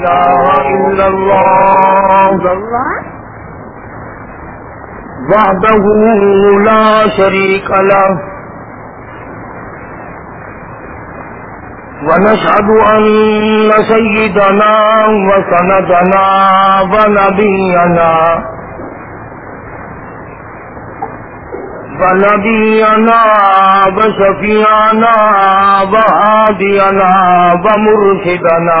إله إلا الله. وحده لا شريك له. ونشهد أن سيدنا وسندنا ونبينا ونبينا وشفيعنا وهادينا ومرشدنا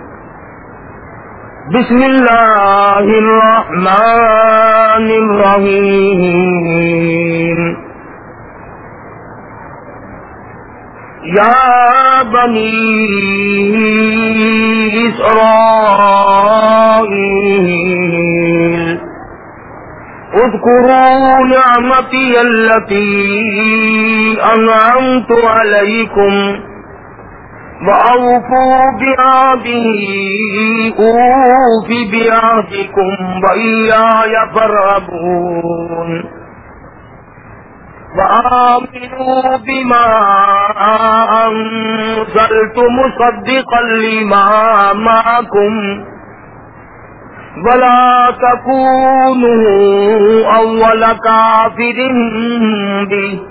بسم الله الرحمن الرحيم. يا بني إسرائيل اذكروا نعمتي التي أنعمت عليكم وأوفوا بعهده أوف بعهدكم وإياي فارهبون وآمنوا بما أنزلت مصدقا لما معكم ولا تكونوا أول كافر به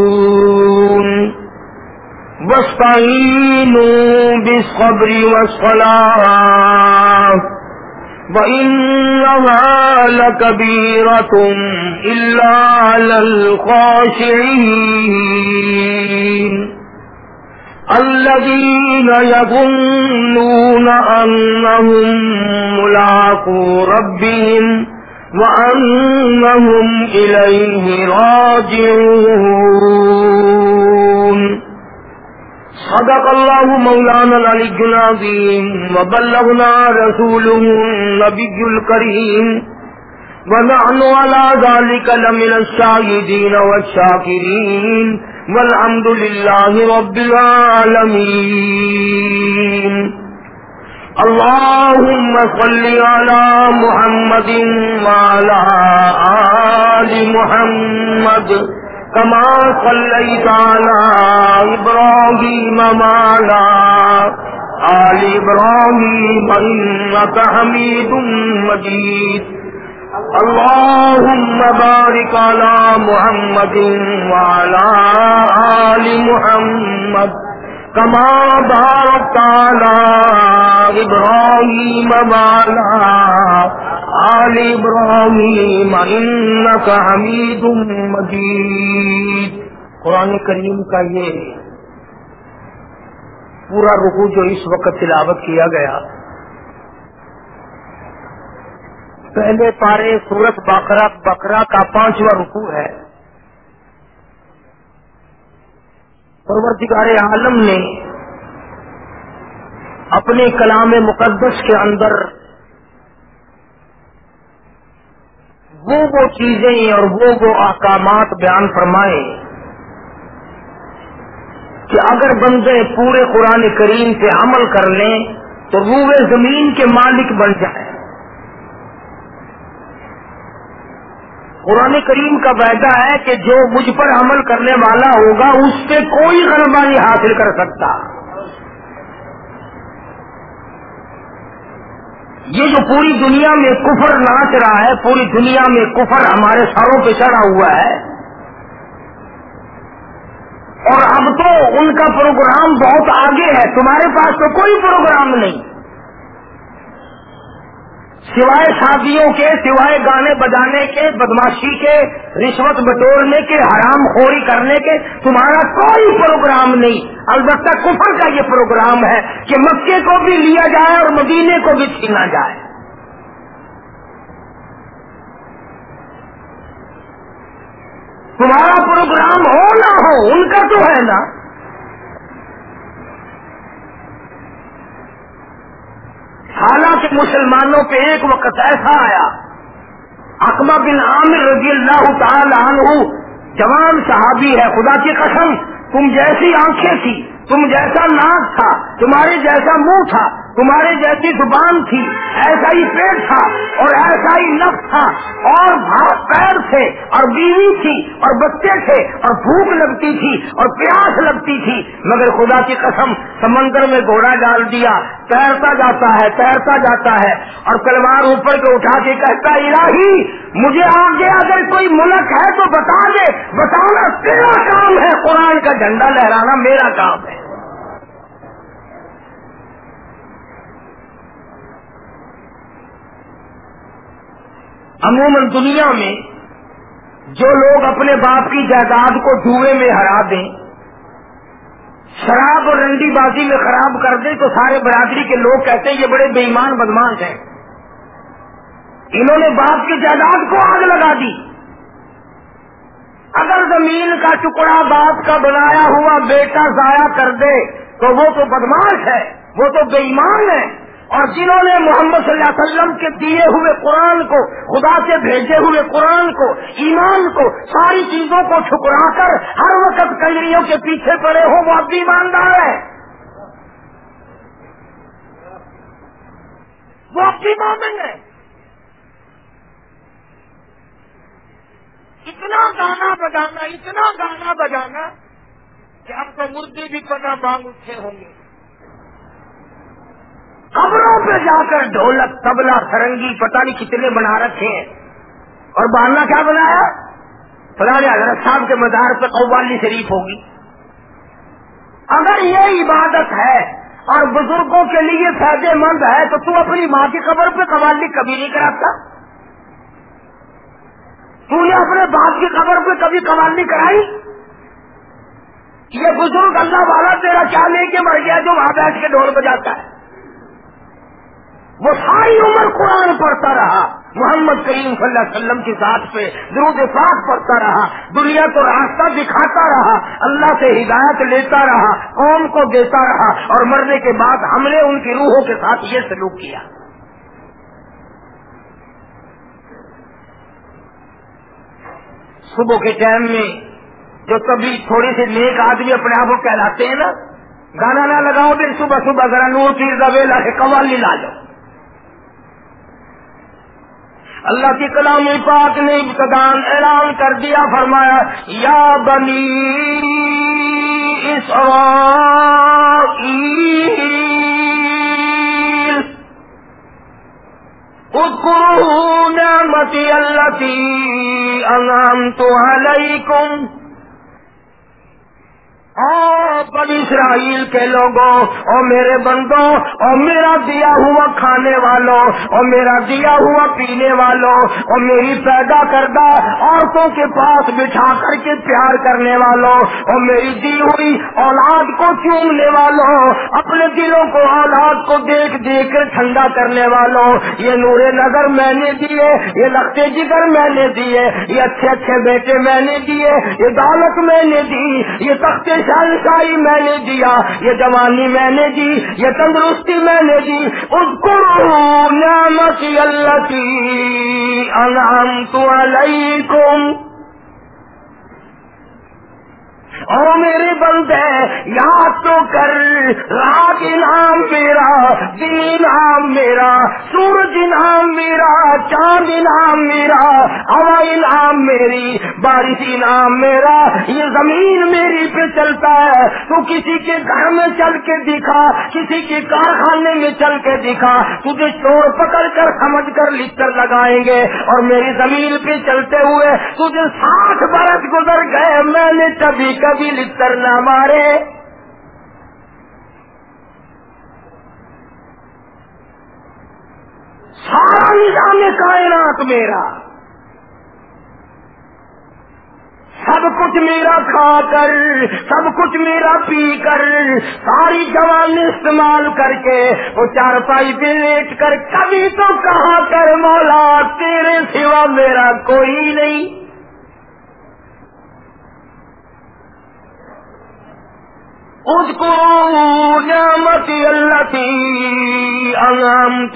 واستعينوا بالصبر والصلاة وإنها لكبيرة إلا على الخاشعين الذين يظنون أنهم ملاقو ربهم وأنهم إليه راجعون صدق الله مولانا العلي العظيم وبلغنا رسوله النبي الكريم ونحن على ذلك لمن الشاهدين والشاكرين والحمد لله رب العالمين اللهم صل على محمد وعلى آل محمد كما صليت على إبراهيم وعلى آل إبراهيم إنك حميد مجيد. اللهم بارك على محمد وعلى آل محمد كما باركت على إبراهيم وعلى آل قرآن کریم کا یہ پورا رکو جو اس وقت تلاوت کیا گیا، پہلے پارے سورت بکرا بکرا کا پانچواں رکو ہے۔ پروردگار عالم نے اپنے کلام مقدس کے اندر وہ چیزیں اور وہ وہ احکامات بیان فرمائے کہ اگر بندے پورے قرآن کریم سے عمل کر لیں تو روح زمین کے مالک بن جائیں۔ قرآن کریم کا وعدہ ہے کہ جو مجھ پر عمل کرنے والا ہوگا اس سے کوئی غلبہ نہیں حاصل کر سکتا۔ یہ جو پوری دنیا میں کفر ناچ رہا ہے، پوری دنیا میں کفر ہمارے سروں پہ چڑھا ہوا ہے۔ اور اب تو ان کا پروگرام بہت آگے ہے، تمہارے پاس تو کوئی پروگرام نہیں۔ سوائے شادیوں کے، سوائے گانے بجانے کے، بدماشی کے، رشوت بٹورنے کے، حرام خوری کرنے کے، تمہارا کوئی پروگرام نہیں۔ البتہ کفر کا یہ پروگرام ہے کہ مکے کو بھی لیا جائے اور مدینے کو بھی چھینا جائے۔ تمہارا پروگرام ہو نہ ہو، ان کا تو ہے نا۔ حالانکہ مسلمانوں پہ ایک وقت ایسا آیا اکما بن عامر رضی اللہ تعالی عنہ جوان صحابی ہے، خدا کی قسم، تم جیسی آنکھیں تھی، تم جیسا ناک تھا، تمہارے جیسا منہ تھا تمہارے جیسی زبان تھی، ایسا ہی پیٹ تھا اور ایسا ہی نف تھا۔ اور پیر تھے اور بیوی تھی اور بچے تھے اور بھوک لگتی تھی اور پیاس لگتی تھی۔ مگر خدا کی قسم، سمندر میں گھوڑا ڈال دیا، تیرتا جاتا ہے، تیرتا جاتا ہے۔ اور کلوار اوپر کے اٹھا کے کہتا الہی، مجھے آگے اگر کوئی ملک ہے تو بتا دے، بتانا تیرا کام ہے، قرآن کا جھنڈا لہرانا میرا کام ہے۔ عموماً دنیا میں جو لوگ اپنے باپ کی جائیداد کو دھوئے میں ہرا دیں، شراب اور رنڈی بازی میں خراب کر دیں، تو سارے برادری کے لوگ کہتے ہیں یہ بڑے بے ایمان بدماش ہیں۔ انہوں نے باپ کی جائیداد کو آگ لگا دی۔ اگر زمین کا ٹکڑا باپ کا بنایا ہوا بیٹا ضائع کر دے، تو وہ تو بدماش ہے، وہ تو بے ایمان ہے۔ اور جنہوں نے محمد صلی اللہ علیہ وسلم کے دیے ہوئے قرآن کو، خدا سے بھیجے ہوئے قرآن کو، ایمان کو، ساری چیزوں کو ٹھکرا کر ہر وقت کئیوں کے پیچھے پڑے ہو، وہ اب بھی ایماندار ہے وہ اب بھی مومن ہے اتنا گانا بجانا، اتنا گانا بجانا کہ اب تو مردے بھی پتا مانگ اٹھے ہوں گے۔ قبروں پہ جا کر ڈھولک تبلا فرنگی، پتہ نہیں کتنے بنا رکھے ہیں۔ اور بہانا کیا بنایا فلاں حضرت صاحب کے مزار پہ قوالی شریف ہوگی۔ اگر یہ عبادت ہے اور بزرگوں کے لیے فائدے مند ہے، تو تو اپنی ماں کی قبر پہ قوالی کبھی نہیں کراتا۔ تو نے اپنے باپ کی قبر پہ کبھی قوالی کرائی؟ یہ بزرگ اللہ والا تیرا کیا لے کے مر گیا جو وہاں بیٹھ کے ڈھول بجاتا ہے؟ وہ ساری عمر قرآن پڑھتا رہا۔ محمد کریم صلی اللہ علیہ وسلم کی ذات پہ درود پاک پڑھتا رہا۔ دنیا کو راستہ دکھاتا رہا۔ اللہ سے ہدایت لیتا رہا۔ قوم کو دیتا رہا۔ اور مرنے کے بعد ہم نے ان کی روحوں کے ساتھ یہ سلوک کیا۔ صبح کے ٹائم میں جو کبھی تھوڑے سے نیک آدمی اپنے آپ کو کہلاتے ہیں نا، گانا نہ لگاؤ، پھر صبح صبح ذرا نور کی زبیلا سے قوالی لا لو۔ اللہ کی کلام پاک نے ابتدان اعلان کر دیا، فرمایا، یا بنی اذکروا نعمتی اللتی انعمت علیکم۔ اور بنی اسرائیل کے لوگوں اور میرے بندوں اور میرا دیا ہوا کھانے والوں اور میرا دیا ہوا پینے والوں اور میری پیدا کردہ عورتوں کے پاس بٹھا کر کے پیار کرنے والوں اور میری دی ہوئی اولاد کو چومنے والوں، اپنے دلوں کو اولاد کو دیکھ دیکھ کر ٹھنڈا کرنے والوں۔ یہ نور نظر میں نے دیے، یہ لگتے جگر میں نے دیے، یہ اچھے اچھے بیٹے میں نے دیے، یہ دولت میں نے دی، یہ تخت شاہی میں نے دیا، یہ جوانی میں نے دی، یہ تندرستی میں نے دی۔ اس کو نعمت اللہ کی انعام تو علیکم۔ اور میرے بندے، یاد تو کر رات انعام میرا دن انعام میرا، سورج انعام میرا، چاند انعام میرا، ہوا انعام میری، بارش انعام میرا، یہ زمین میری پہ چلتا ہے، تو کسی کے گھر میں چل کے دکھا، کسی کے کارخانے میں چل کے دکھا، تجھے چور پکڑ کر سمجھ کر لکھ کر لگائیں گے، اور میری زمین پہ چلتے ہوئے تجھے ساٹھ برس گزر گئے، میں نے کبھی کبھی کبھی لکھ نہ مارے۔ سارا نظام کائنات میرا۔ سب کچھ میرا کھا کر، سب کچھ میرا پی کر، ساری جوان استعمال کر کے وہ چار پائی پہ لیٹ کر کبھی تو کہا کر، مولا تیرے سوا میرا کوئی نہیں۔ اس کو نعمت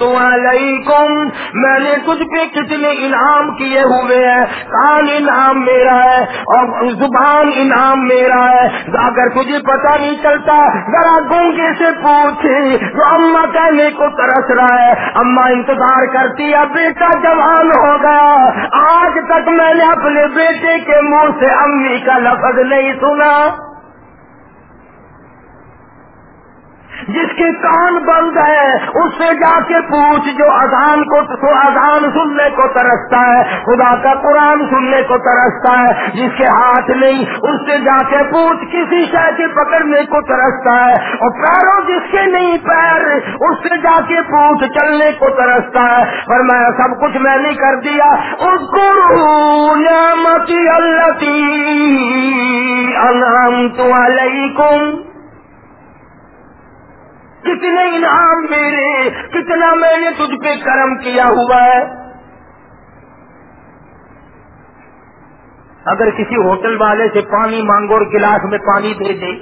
علیکم، میں نے تجھ پہ کتنے انعام کیے ہوئے ہیں؟ کان انعام میرا ہے اور زبان انعام میرا ہے۔ اگر تجھے پتہ نہیں چلتا، ذرا گونگے سے پوچھ۔ تو اما کہنے کو ترس رہا ہے۔ اما انتظار کرتی ہے بیٹا جوان ہو گیا۔ آج تک میں نے اپنے بیٹے کے منہ سے امی کا لفظ نہیں سنا۔ جس کے کان بند ہے، اس سے جا کے پوچھ جو اذان کو تو اذان سننے کو ترستا ہے، خدا کا قرآن سننے کو ترستا ہے، جس کے ہاتھ نہیں، اس سے جا کے پوچھ کسی شہ کے پکڑنے کو ترستا ہے۔ اور پیروں جس کے نہیں پیر، اس سے جا کے پوچھ چلنے کو ترستا ہے۔ پر میں سب کچھ میں نے کر دیا۔ اس کو نعمتی اللہ انعام علیکم۔ کتنے انعام میرے، کتنا میں نے تجھ پہ کرم کیا ہوا ہے؟ اگر کسی ہوٹل والے سے پانی مانگو اور گلاس میں پانی دے دے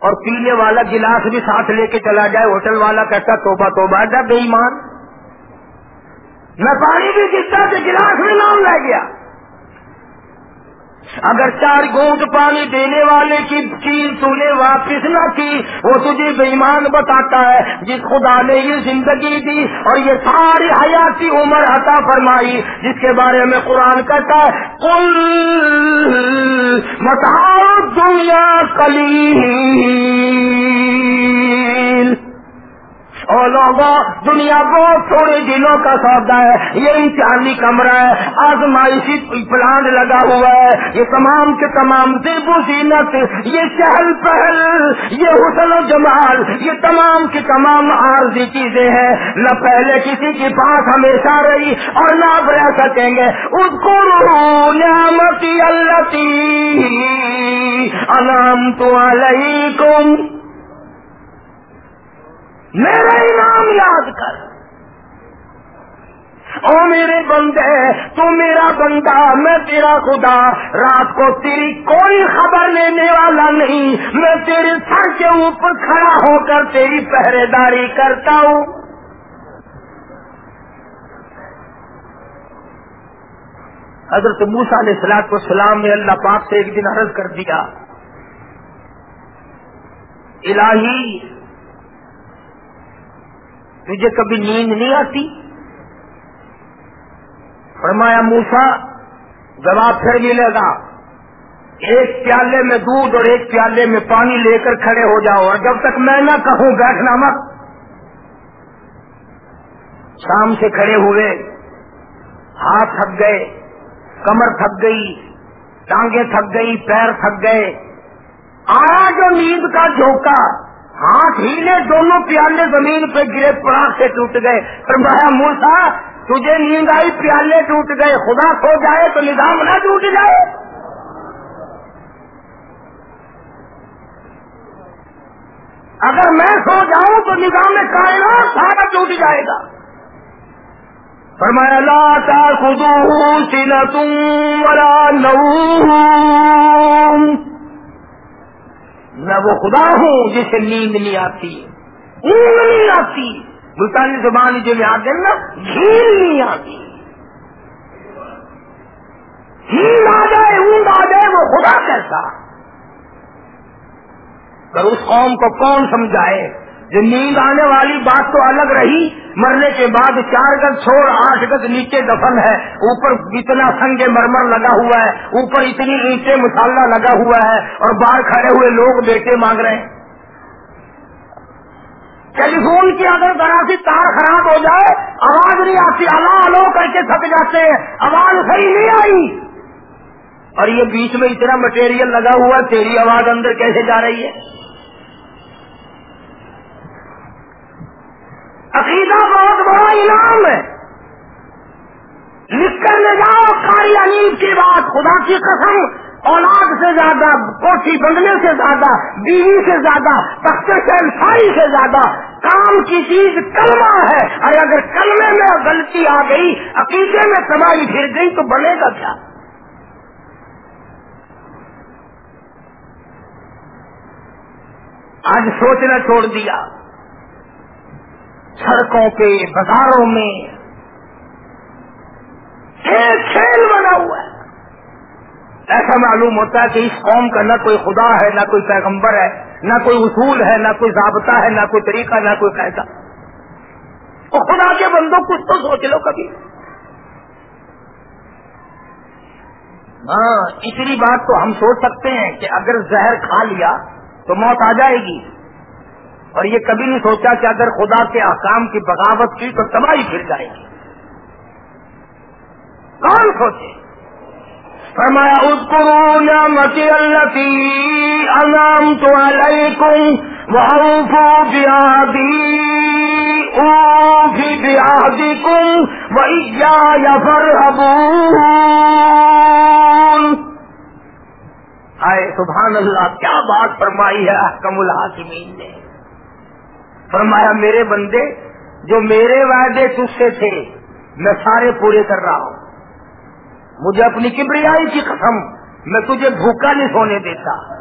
اور پینے والا گلاس بھی ساتھ لے کے چلا جائے، ہوٹل والا کہتا، توبہ توبہ جا بے ایمان۔ میں پانی بھی کتا کہ گلاس میں نام لے گیا؟ اگر چار گونٹ پانی دینے والے کی چیز تو نے واپس نہ کی، وہ تجھے بےمان بتاتا ہے۔ جس خدا نے یہ زندگی دی اور یہ ساری حیاتی عمر عطا فرمائی، جس کے بارے میں قرآن کہتا ہے کل متاؤ دنیا کلی اور لوگوں، دنیا بہت تھوڑے دنوں کا سودا ہے یہ امتحانی کمرہ ہے، آزمائشی پلانٹ لگا ہوا ہے، یہ تمام کے تمام دیب و زینت، یہ چہل پہل، یہ حسن و جمال، یہ تمام کی تمام عارضی چیزیں ہیں۔ نہ پہلے کسی کے پاس ہمیشہ رہی اور نہ اب رہ سکیں گے۔ اس کو نعمتی اللہ انام تو علیکم۔ میرا انعام یاد کر۔ او میرے بندے، تو میرا بندہ، میں تیرا خدا۔ رات کو تیری کوئی خبر لینے والا نہیں۔ میں تیرے سر کے اوپر کھڑا ہو کر تیری پہرے داری کرتا ہوں۔ حضرت موسا نے سلاق کو سلام نے اللہ پاک سے ایک دن عرض کر دیا، الہی تجھے کبھی نیند نہیں آتی؟ فرمایا، موسا جواب پھر ملے گا ایک پیالے میں دودھ اور ایک پیالے میں پانی لے کر کھڑے ہو جاؤ، اور جب تک میں نہ کہوں، بیٹھنا مت۔ شام سے کھڑے ہوئے، ہاتھ تھک گئے، کمر تھک گئی، ٹانگیں تھک گئی، پیر تھک گئے، آیا جو نیند کا جھوکا ہاتھ ہی دونوں پیالے زمین پہ گرے پراخ سے ٹوٹ گئے۔ فرمایا، موسا، تجھے نیند آئی، پیالے ٹوٹ گئے۔ خدا کھو جائے تو نظام نہ ٹوٹ جائے۔ اگر میں سو جاؤں تو نظام کائنات سارا ٹوٹ جائے گا۔ فرمایا، لا تاخذوه سنة ولا نوم۔ میں وہ خدا ہوں جسے نیند نہیں آتی نیند نہیں آتی۔ ملتانی زبان جو میں آتے نا جھیل نہیں آتی۔ نیند آ جائے، اونگ آ جائے، وہ خدا کیسا پر اس قوم کو کون سمجھائے؟ جو نیند آنے والی بات تو الگ رہی مرنے کے بعد چار گز چھوڑ، آٹھ گز نیچے دفن ہے۔ اوپر اتنا سنگ مرمر لگا ہوا ہے، اوپر اتنی اینٹیں مسالہ لگا ہوا ہے اور باہر کھڑے ہوئے لوگ بیٹے مانگ رہے ہیں۔ ٹیلی فون کی اگر ذرا سی تار خراب ہو جائے، آواز نہیں آتی الو الو کر کے تھک جاتے ہیں۔ آواز صحیح نہیں آئی۔ اور یہ بیچ میں اتنا مٹیریل لگا ہوا تیری آواز اندر کیسے جا رہی ہے؟ عقیدہ بہت بڑا انعام ہے۔ لکھ کر لے جاؤ کاری انیب کی بات خدا کی قسم، اولاد سے زیادہ، کوٹھی بنگلے سے زیادہ، بیوی سے زیادہ، تخت شہنشاہی سے زیادہ، کام کی چیز کلمہ ہے۔ اور اگر کلمے میں غلطی آ گئی، عقیدے میں تباہی پھر گئی تو بنے گا کیا؟ آج سوچنا چھوڑ دیا۔ سڑکوں پہ بازاروں میں کھیل بنا ہوا ہے۔ ایسا معلوم ہوتا ہے کہ اس قوم کا نہ کوئی خدا ہے، نہ کوئی پیغمبر ہے، نہ کوئی اصول ہے، نہ کوئی ضابطہ ہے، نہ کوئی طریقہ، نہ کوئی قیدا تو خدا کے بندوں کچھ تو سوچ لو کبھی۔ ہاں اتنی بات تو ہم سوچ سکتے ہیں کہ اگر زہر کھا لیا تو موت آ جائے گی۔ اور یہ کبھی نہیں سوچا کہ اگر خدا کے احکام کی بغاوت کی تو تباہی پھر جائے گی۔ کون سوچے؟ فرمایا اسکرو نعمتی التی انام تو علیکم وعوفو بیادی اوفی بیادی کم فرحبون آئے، سبحان اللہ، کیا بات فرمائی ہے، احکم الحاکمین نے۔ فرمایا میرے بندے، جو میرے وعدے تجھ سے تھے، میں سارے پورے کر رہا ہوں۔ مجھے اپنی کبریائی کی قسم، میں تجھے بھوکا نہیں سونے دیتا،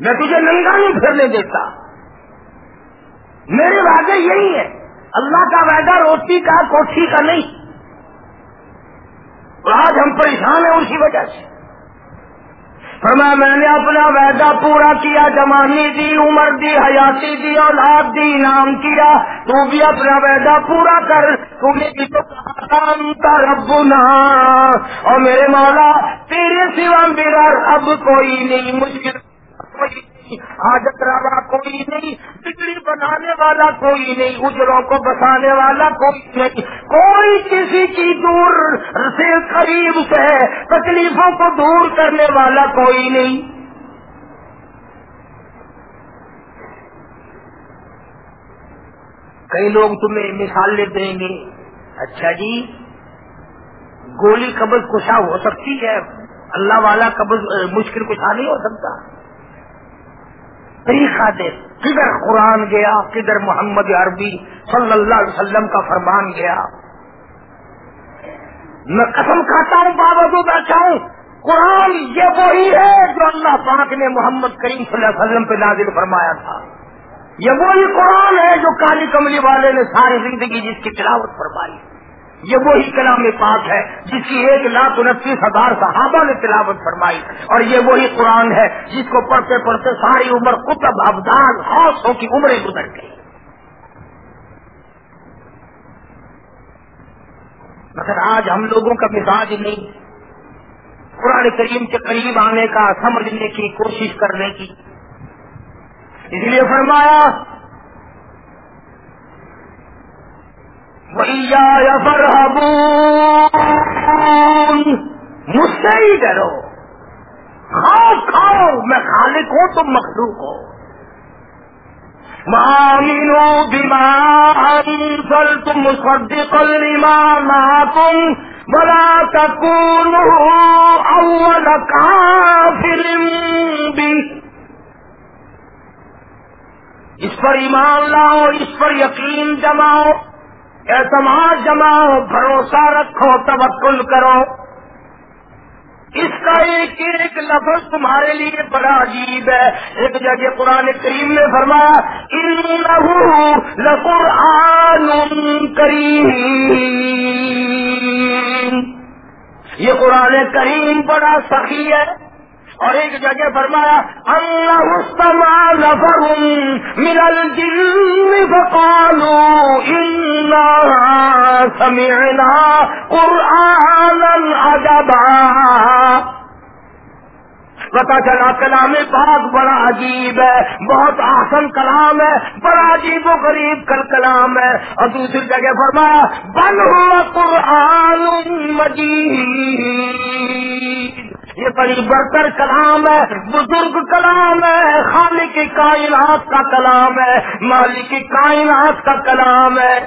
میں تجھے ننگا نہیں پھرنے دیتا۔ میرے وعدے یہی ہے اللہ کا وعدہ روٹی کا، کوٹھی کا نہیں۔ آج ہم پریشان ہیں اسی وجہ سے۔ فرمایا میں نے اپنا وعدہ پورا کیا جمانی دی، عمر دی، حیاتی دی، اولاد دی، انعام کیا، تو بھی اپنا وعدہ پورا کر، تو نے بھی تو کہا ربنا، اور میرے مولا، تیرے سوا میرا اب کوئی نہیں مشکل کوئی حاجت روا کوئی نہیں بگڑی بنانے والا کوئی نہیں اجروں کو بسانے والا کوئی نہیں۔ کوئی کسی کی دور سے قریب سے تکلیفوں کو دور کرنے والا کوئی نہیں۔ کئی لوگ تمہیں مثالیں دیں گے۔ اچھا جی گولی قبض کشا ہو سکتی ہے، اللہ والا قبض، مشکل کشا نہیں ہو سکتا۔ طریقہ دے، کدھر قرآن گیا، کدھر محمد عربی صلی اللہ علیہ وسلم کا فرمان گیا۔ میں قسم کھاتا ہوں بابا بیٹھا ہوں، قرآن یہ وہی ہے جو اللہ پاک نے محمد کریم صلی اللہ علیہ وسلم پہ نازل فرمایا تھا۔ یہ وہی قرآن ہے جو کالی کملی والے نے ساری زندگی جس کی تلاوت فرمائی۔ یہ وہی کلام پاک ہے جس کی ایک لاکھ انتیس ہزار صحابہ نے تلاوت فرمائی اور یہ وہی قرآن ہے جس کو پڑھتے پڑھتے ساری عمر کتب ابدان حوصوں کی عمریں گزر گئی مگر آج ہم لوگوں کا مزاج نہیں۔ قرآن کریم کے قریب آنے کا سمجھنے کی کوشش کرنے کی۔ اس لیے فرمایا مجھ سے ہی ڈرو کھاؤ کھاؤ میں خالق ہوں، تم مخلوق ہو۔ مامینو بیمار تم صدق لما معكم بلا تكونوا اول كافر بھی اس پر ایمان لاؤ، اس پر یقین جماؤ۔ اعتماد جماؤ بھروسہ رکھو، توکل کرو۔ اس کا ایک ایک لفظ تمہارے لیے بڑا عجیب ہے۔ ایک جگہ قرآن کریم نے فرمایا لقرآن کریم۔ یہ قرآن کریم بڑا سخی ہے۔ اور ایک جگہ فرمایا، اللہ استما نفر من الجن فقالوا إنا سمعنا قرآنا عجبا پتا چلا، کلام پاک بڑا عجیب ہے، بہت آسن کلام ہے، بڑا عجیب و غریب کل کلام ہے۔ اور دوسری جگہ فرمایا بن ہوا قرآن مجید. یہ بڑی برتر کلام ہے، بزرگ کلام ہے، خالق کائنات کا کلام ہے، مالک کائنات کا کلام ہے۔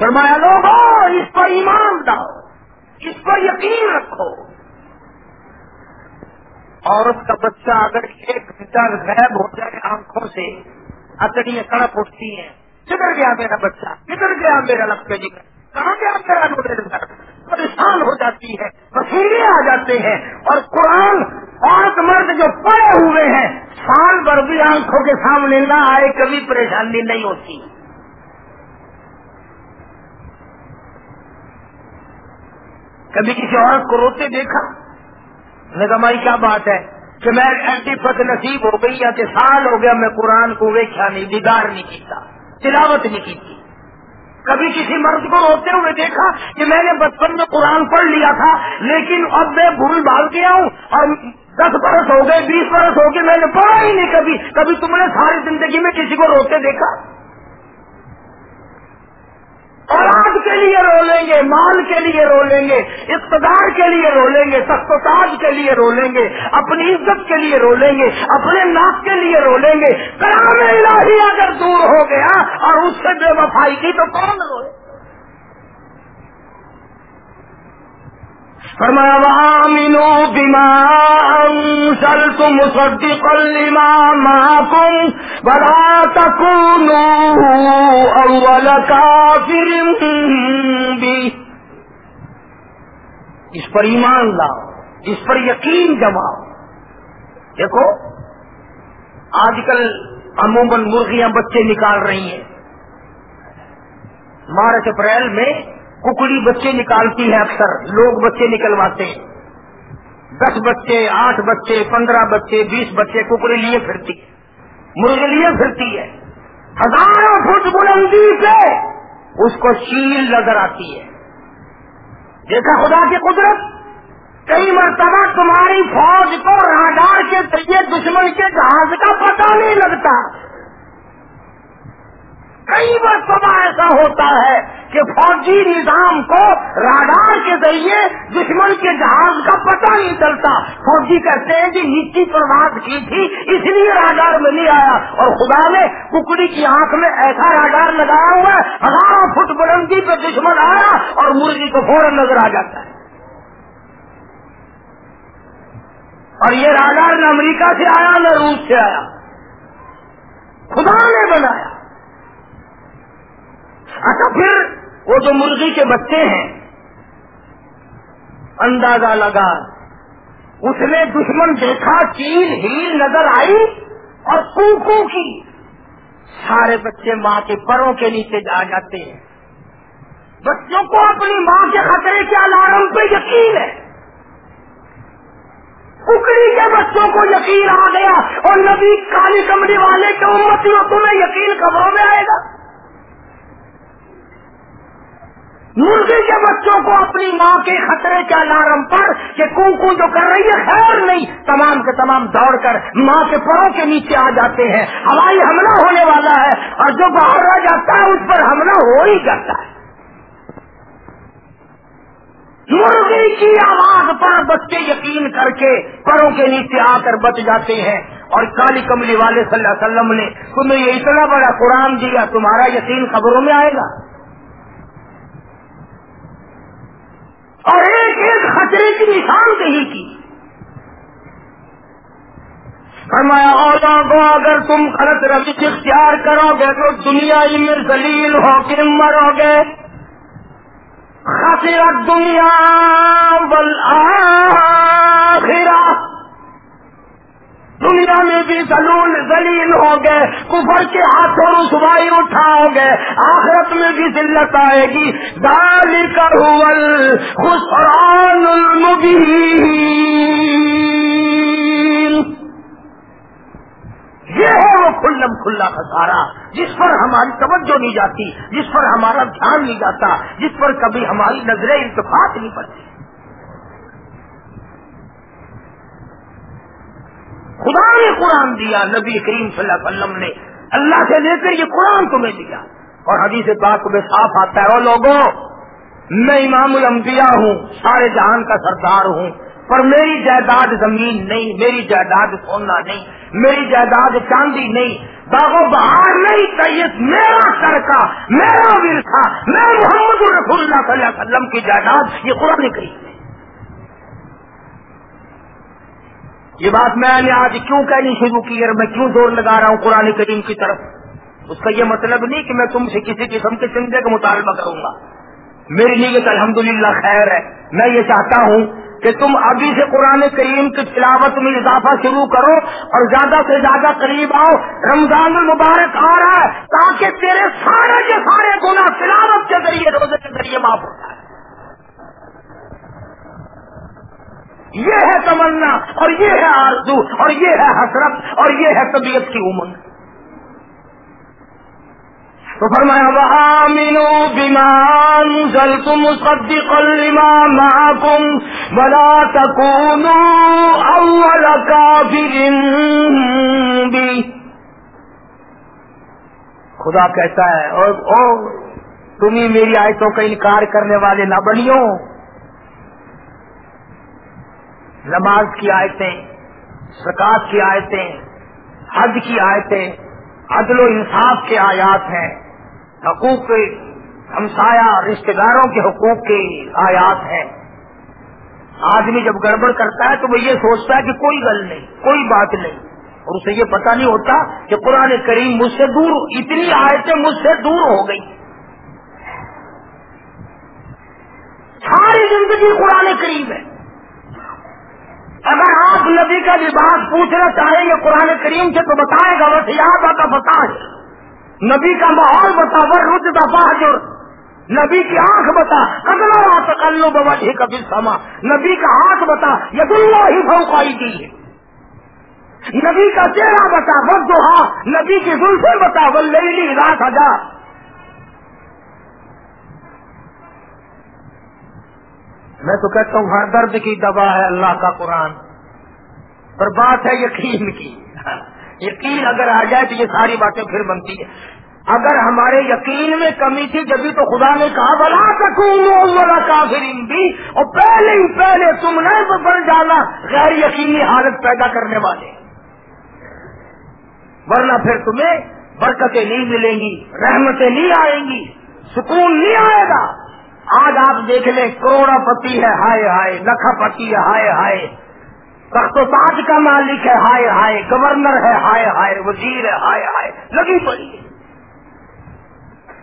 فرمایا لوگوں اس پر ایمان لاؤ، اس پر یقین رکھو۔ عورت کا بچہ اگر ایک میٹر غائب ہو جائے آنکھوں سے، اکڑیاں کڑپ اٹھتی ہیں۔ کدھر گیا میرا بچہ؟ کدھر گیا میرا لگتے جی کہاں گیا میرا نوڈل پریشان ہو جاتی ہے پسینے آ جاتے ہیں اور قرآن عورت مرد جو پڑے ہوئے ہیں، سال بھر بھی آنکھوں کے سامنے نہ آئے، کبھی پریشانی نہیں ہوتی۔ کبھی کسی عورت کو روتے دیکھا؟ میں کہا کیا بات ہے؟ کہ میں ایسی فت نصیب ہو گئی یا کہ سال ہو گیا، میں قرآن کو ویکھا نہیں دیدار نہیں کیتا، تلاوت نہیں کی تھی کبھی کسی مرد کو روتے ہوئے دیکھا کہ میں نے بچپن میں قرآن پڑھ لیا تھا، لیکن اب میں بھول بھال گیا ہوں اور دس برس ہو گئے، بیس برس ہو گئے، میں نے پڑھا ہی نہیں کبھی۔ کبھی تم نے ساری زندگی میں کسی کو روتے دیکھا اولاد کے لیے، مال کے لیے رو لیں گے، اقتدار کے لیے رو لیں گے، سخت و تاج کے لیے رو لیں گے، اپنی عزت کے لیے رو لیں گے، اپنے ناک کے لیے رو لیں گے۔ کرام الہی اگر دور ہو گیا اور اس سے بے وفائی کی تو کون روئے؟ فرمایا وآمنوا بما أنزلت مصدقا لما معكم ولا تكونوا أول كافر به. اس پر ایمان لاؤ، اس پر یقین جماؤ۔ دیکھو، آج کل عموماً مرغیاں بچے نکال رہی ہیں۔ مارچ اپریل میں ککڑی بچے نکالتی ہے اکثر، لوگ بچے نکلواتے دس بچے، آٹھ بچے، پندرہ بچے، بیس بچے ککڑی لیے پھرتی مرغ لیے پھرتی ہے۔ ہزاروں فٹ بلندی سے اس کو چیل نظر آتی ہے۔ دیکھا خدا کی قدرت؟ کئی مرتبہ تمہاری فوج کو راڈار کے ذریعے دشمن کے جہاز کا پتہ نہیں لگتا۔ کئی مرتبہ ایسا ہوتا ہے کہ فوجی نظام کو راڈار کے ذریعے دشمن کے جہاز کا پتہ نہیں چلتا۔ فوجی کہتے ہیں کہ نیچی پرواز کی تھی اس لیے راڈار میں نہیں آیا۔ اور خدا نے ککڑی کی آنکھ میں ایسا راڈار لگایا ہوا ہے، ہزاروں فٹ بلندی پہ دشمن آیا اور مرغی کو فوراً نظر آ جاتا ہے۔ اور یہ راڈار نہ امریکہ سے آیا، نہ روس سے آیا۔ خدا نے بنایا۔ اچھا پھر وہ جو مرغی کے بچے ہیں، اندازہ لگا، اس نے دشمن دیکھا، چیل ہیل نظر آئی اور کوکو کی۔ سارے بچے ماں کے پروں کے نیچے جا جاتے ہیں۔ بچوں کو اپنی ماں کے خطرے کے الارم پہ یقین ہے۔ ککڑی کے بچوں کو یقین آ گیا اور نبی کالی کمری والے کے امتیوں تمہیں یقین خبروں میں آئے گا؟ مرغی کے بچوں کو اپنی ماں کے خطرے کے الارم پر کہ کو جو کر رہی ہے، خیر نہیں۔ تمام کے تمام دوڑ کر ماں کے پروں کے نیچے آ جاتے ہیں۔ ہوائی حملہ ہونے والا ہے اور جو باہر رہ جاتا ہے، اس پر حملہ ہو ہی جاتا ہے۔ مرغی کی آواز پر بچے یقین کر کے پروں کے نیچے آ کر بچ جاتے ہیں۔ اور کالی کملی والے صلی اللہ علیہ وسلم نے، تمہیں یہ اتنا بڑا قرآن دیا، تمہارا یقین خبروں میں آئے گا؟ اور ایک ایک خطرے کی نشان دہی کی۔ فرمایا عورتوں کو اگر تم غلط روش اختیار کرو گے تو دنیا ہی میں ذلیل ہو کے مرو گے۔ خطرت دنیا بل دنیا میں بھی ذلول ذلیل ہو گئے، کفر کے ہاتھوں رسوائی اٹھاؤ گے، آخرت میں بھی ذلت آئے گی۔ دال کرول خسران المبین۔ یہ ہے وہ کھلم کھلا خسارا جس پر ہماری توجہ نہیں جاتی، جس پر ہمارا دھیان نہیں جاتا، جس پر کبھی ہماری نظریں اتفاق نہیں پڑتی۔ خدا نے قرآن دیا، نبی کریم صلی اللہ علیہ وسلم نے۔ اللہ سے لے کر یہ قرآن تمہیں دیا۔ اور حدیث پاک میں صاف آتا ہے وہ لوگوں، میں امام الانبیاء ہوں، سارے جہان کا سردار ہوں، پر میری جائیداد زمین نہیں، میری جائیداد سونا نہیں، میری جائیداد چاندی نہیں باغو بہار نہیں چاہیے میرا کر کا میرا ورثہ، میں محمد الرسول اللہ صلی اللہ علیہ وسلم کی جائیداد یہ قرآن کہی یہ بات میں نے آج کیوں کہنی شروع کی؟ اور میں کیوں زور لگا رہا ہوں قرآن کریم کی طرف؟ اس کا یہ مطلب نہیں کہ میں تم سے کسی قسم کے چندے کا مطالبہ کروں گا۔ میری نیت الحمدللہ خیر ہے۔ میں یہ چاہتا ہوں کہ تم ابھی سے قرآن کریم کی تلاوت میں اضافہ شروع کرو اور زیادہ سے زیادہ قریب آؤ۔ رمضان المبارک آ رہا ہے تاکہ تیرے سارے کے سارے گنا تلاوت کے ذریعے، روزے کے ذریعے معاف ہوتا ہے یہ ہے تمنا اور یہ ہے آرزو اور یہ ہے حسرت اور یہ ہے طبیعت کی امنگ تو فرمایا، وآمنوا بما انزلتم مصدقا لما معكم ولا تكونوا اول كافر بي خدا کہتا ہے، اور او تم ہی میری آیتوں کا انکار کرنے والے نہ بنیو نماز کی آیتیں زکات کی آیتیں، حج کی آیتیں، عدل و انصاف کے آیات ہیں، حقوق ہمسایا رشتے داروں کے حقوق کے آیات ہیں۔ آدمی جب گڑبڑ کرتا ہے تو وہ یہ سوچتا ہے کہ کوئی گل نہیں، کوئی بات نہیں۔ اور اسے یہ پتہ نہیں ہوتا کہ قرآن کریم مجھ سے دور، اتنی آیتیں مجھ سے دور ہو گئی۔ ساری زندگی قرآن کریم ہے۔ اگر آپ نبی کا لباس پوچھنا چاہیں گے قرآن کریم سے تو بتائے گا بس یاد آتا بتا نبی کا ماحول بتا ور رد دفاع نبی کی آنکھ بتا کتنا رات کلو بابا جی کبھی سما نبی کا ہاتھ بتا یہ اللہ ہی بھوکائی کی ہے نبی کا چہرہ بتا بس دو نبی کی زلفے بتا وہ لے رات ہزار میں تو کہتا ہوں، ہر درد کی دوا ہے اللہ کا قرآن۔ پر بات ہے یقین کی۔ یقین اگر آ جائے تو یہ ساری باتیں پھر بنتی ہے اگر ہمارے یقین میں کمی تھی جبھی تو خدا نے کہا بلا سکوں کافر بھی اور پہلے ہی پہلے تم نے بن جانا غیر یقینی حالت پیدا کرنے والے۔ ورنہ پھر تمہیں برکتیں نہیں ملیں گی، رحمتیں نہیں آئیں گی، سکون نہیں آئے گا۔ آج آپ دیکھ لیں کروڑا پتی ہے، ہائے ہائے لکھا پتی ہے، ہائے ہائے۔ تخت و تاج کا مالک ہے، ہائے ہائے۔ گورنر ہے، ہائے ہائے۔ وزیر ہے، ہائے ہائے۔ لگی پڑی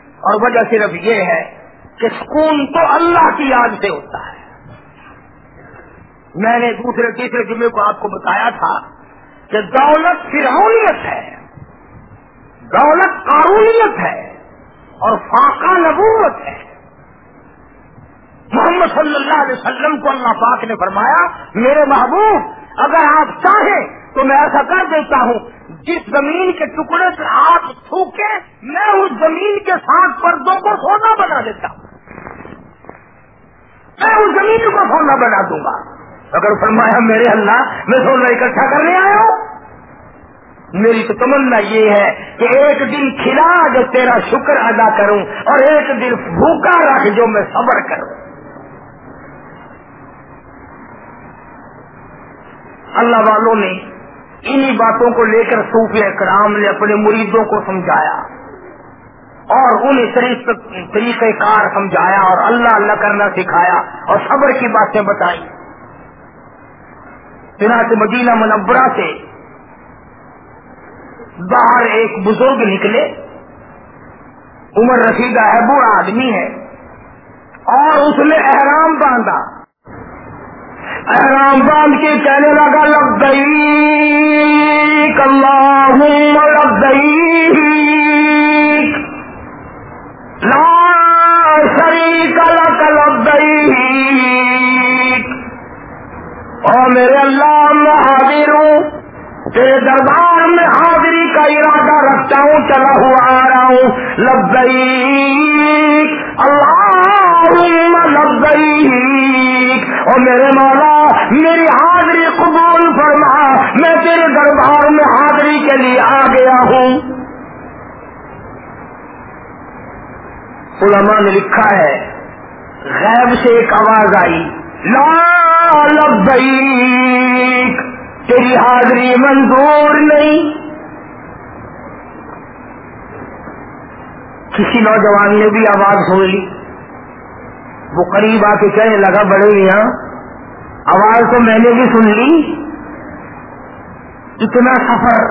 اور وجہ صرف یہ ہے کہ سکون تو اللہ کی یاد سے ہوتا ہے۔ میں نے دوسرے تیسرے جمعے کو آپ کو بتایا تھا کہ دولت فرعونیت ہے۔ دولت قانونیت ہے۔ اور فاقہ نبوت ہے۔ محمد صلی اللہ علیہ وسلم کو اللہ پاک نے فرمایا، میرے محبوب، اگر آپ چاہیں تو میں ایسا کر دیتا ہوں، جس زمین کے ٹکڑے سے آپ تھوکے، میں اس زمین کے ساتھ پردوں کو سونا بنا دیتا ہوں۔ میں اس زمین کو سونا بنا دوں گا۔ اگر فرمایا، میرے اللہ، میں سونا اکٹھا کرنے آیا ہوں۔ میری تو تمنا یہ ہے کہ ایک دن کھلا جو تیرا شکر ادا کروں اور ایک دن بھوکا رکھ جو میں صبر کروں۔ اللہ والوں نے انہی باتوں کو لے کر صوفی اکرام نے اپنے مریدوں کو سمجھایا اور انہیں طریقہ کار سمجھایا اور اللہ اللہ کرنا سکھایا اور صبر کی باتیں بتائی سے مدینہ منورہ سے باہر ایک بزرگ نکلے۔ عمر رسیدہ ہے، بوڑھا آدمی ہے اور اس نے احرام باندھا۔ احرام باندھ کے کہنے لگا لگ گئی اللہ لگ گئی لا شریک لک لگ گئی اور میرے اللہ، میں حاضر ہوں۔ تیرے دربار میں حاضری کا ارادہ رکھتا ہوں، چلا ہوا آ رہا ہوں۔ لگ گئی اللہ لگ گئی اور میرے مولا، میری حاضری قبول فرما، میں تیرے دربار میں حاضری کے لیے آ گیا ہوں۔ علماء نے لکھا ہے، غیب سے ایک آواز آئی، لا لگ گئی تیری حاضری منظور نہیں۔ کسی نوجوان نے بھی آواز سنی وہ قریب آ کے کہنے لگا، بڑے میاں، آواز تو میں نے بھی سن لی۔ اتنا سفر،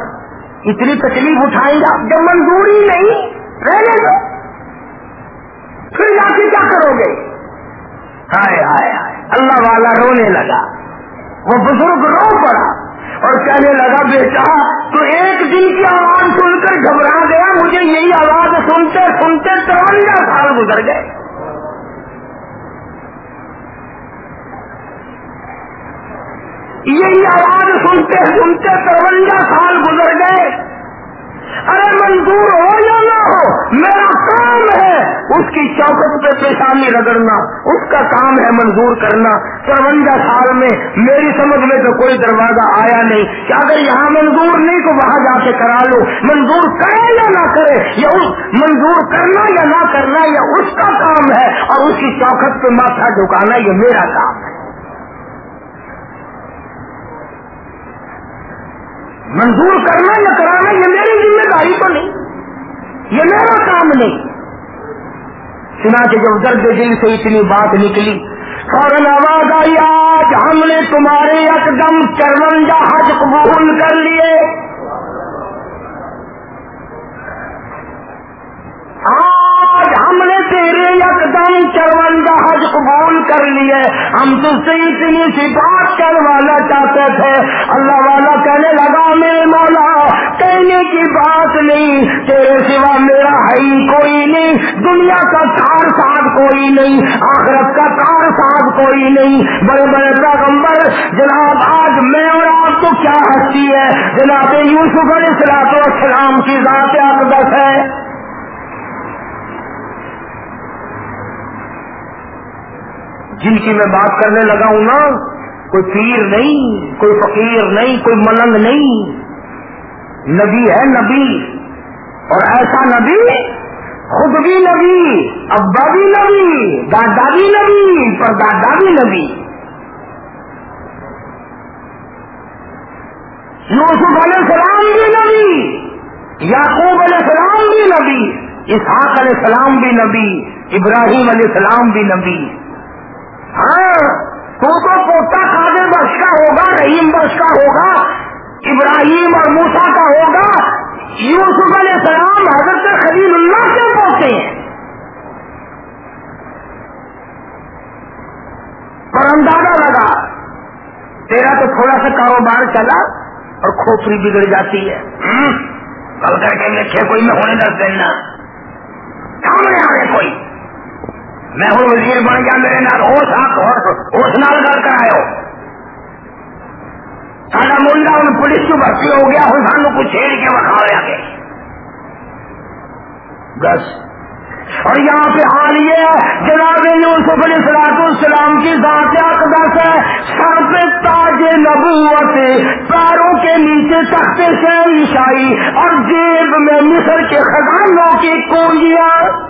اتنی تکلیف اٹھائیں گے آپ جب منظور ہی نہیں، رہنے دو۔ پھر جا کے کیا کرو گے؟ ہائے ہائے ہائے۔ اللہ والا رونے لگا۔ وہ بزرگ رو پڑا اور کہنے لگا، بیٹا، تو ایک دن کی آواز سن کر گھبرا گیا، مجھے یہی آواز سنتے سنتے ترونجا سال گزر گئے۔ یہی آواز سنتے سنتے ترونجا سال گزر گئے۔ ارے منظور ہو یا نہ ہو، میرا کام ہے اس کی چوکٹ پہ پیشانی رگڑنا، اس کا کام ہے منظور کرنا۔ چرونجا سال میں میری سمجھ میں تو کوئی دروازہ آیا نہیں کہ اگر یہاں منظور نہیں تو وہاں جا کے کرا لو منظور کرے یا نہ کرے، یا منظور کرنا یا نہ کرنا یا اس کا کام ہے اور اس کی چوکٹ پہ ماتھا جھکانا، یہ میرا کام ہے۔ منظور کرنا یا کرانا، یہ میری ذمہ داری تو نہیں، یہ میرا کام نہیں۔ سنا کہ جب درد دل سے اتنی بات نکلی، فوراً آواز آئی، آج ہم نے تمہارے یکدم چرمنجا حج قبول کر لیے۔ آج ہم نے تیرے یکدم چرونجا قبول کر لیے۔ ہم تو سے اتنی سی بات کروانا چاہتے تھے۔ اللہ والا کہنے لگا، میرے مولا، کہنے کی بات نہیں، تیرے سوا میرا ہے کوئی نہیں۔ دنیا کا تار ساتھ کوئی نہیں، آخرت کا تار ساتھ کوئی نہیں۔ بڑے بڑے پیغمبر، جناب، آج میں اور آپ کو کیا ہستی ہے؟ جناب یوسف علیہ السلام کی ذات اقدس ہے۔ جن کی میں بات کرنے لگا ہوں نا، کوئی پیر نہیں، کوئی فقیر نہیں، کوئی ملنگ نہیں۔ نبی ہے نبی، اور ایسا نبی خود بھی نبی، ابا بھی نبی، دادا بھی نبی پر دادا بھی نبی۔ یوسف علیہ السلام بھی نبی، یعقوب علیہ السلام بھی نبی، اسحاق علیہ السلام بھی نبی، ابراہیم علیہ السلام بھی نبی۔ ہاں تو تو پوتا قادر بخش کا ہوگا، رحیم بخش کا ہوگا، ابراہیم اور موسا کا ہوگا۔ یوسف علیہ السلام حضرت خلیل اللہ سے پہنچے ہیں۔ پر اندازہ لگا، تیرا تو تھوڑا سا کاروبار چلا اور کھوپڑی بگڑ جاتی ہے۔ کل کر کے لکھے کوئی میں ہونے دس دینا سامنے آ رہے کوئی میں ہوں وزیر بن گیا، میرے نال ہوش نال گل کرایو سارا منڈا ہوں پولیس کی بھرتی ہو گیا؟ ہوں سانو کچھ چھیڑ کے بکھا لیا گیا بس۔ اور یہاں پہ حال یہ ہے، جناب یوسف علیہ السلاط السلام کی ذات اقدس ہے، سر پہ تاج نبوت، پیروں کے نیچے تخت سے عیسائی اور جیب میں مصر کے خزانوں کی کنجیاں